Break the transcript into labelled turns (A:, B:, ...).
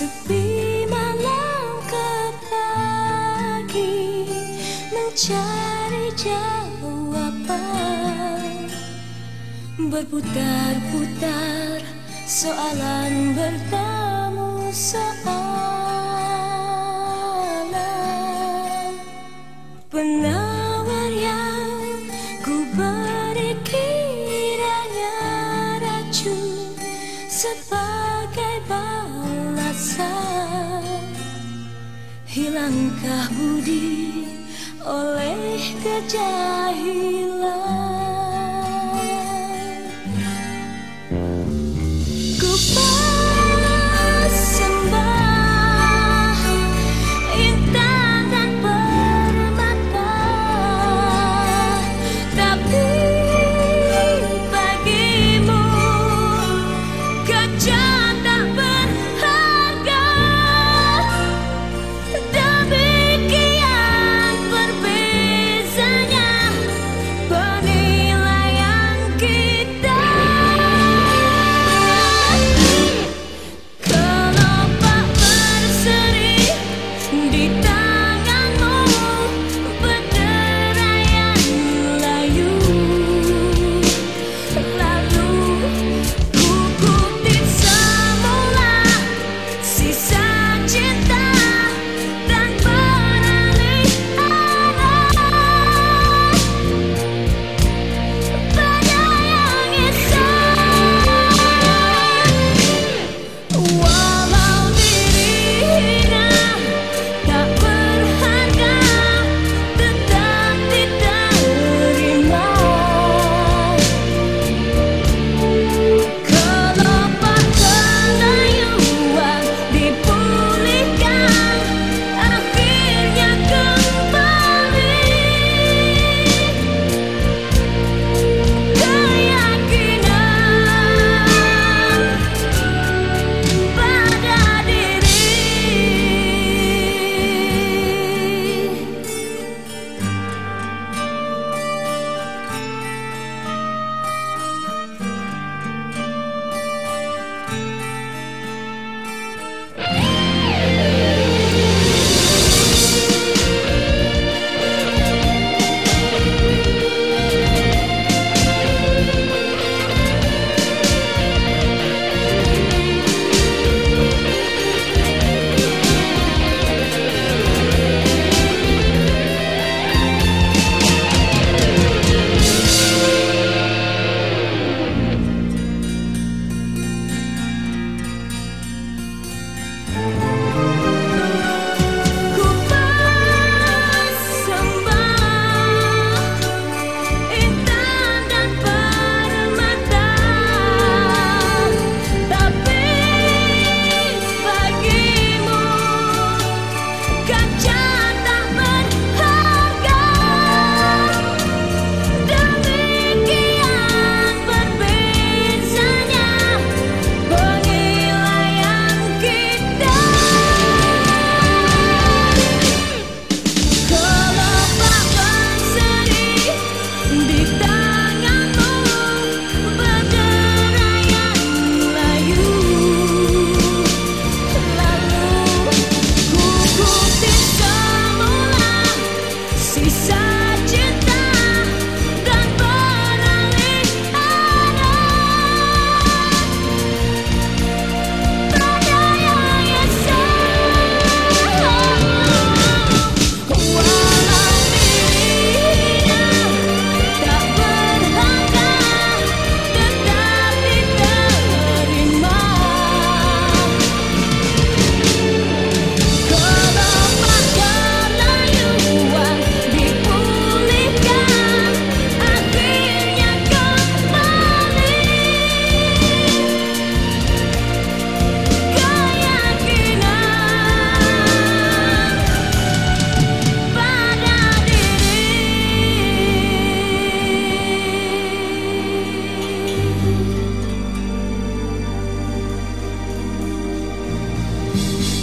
A: Sepi malam ke pagi Mencari jawaban Berputar-putar soalan bertemu soalan Penawar yang Hilangkah budi oleh kejahilan Bye.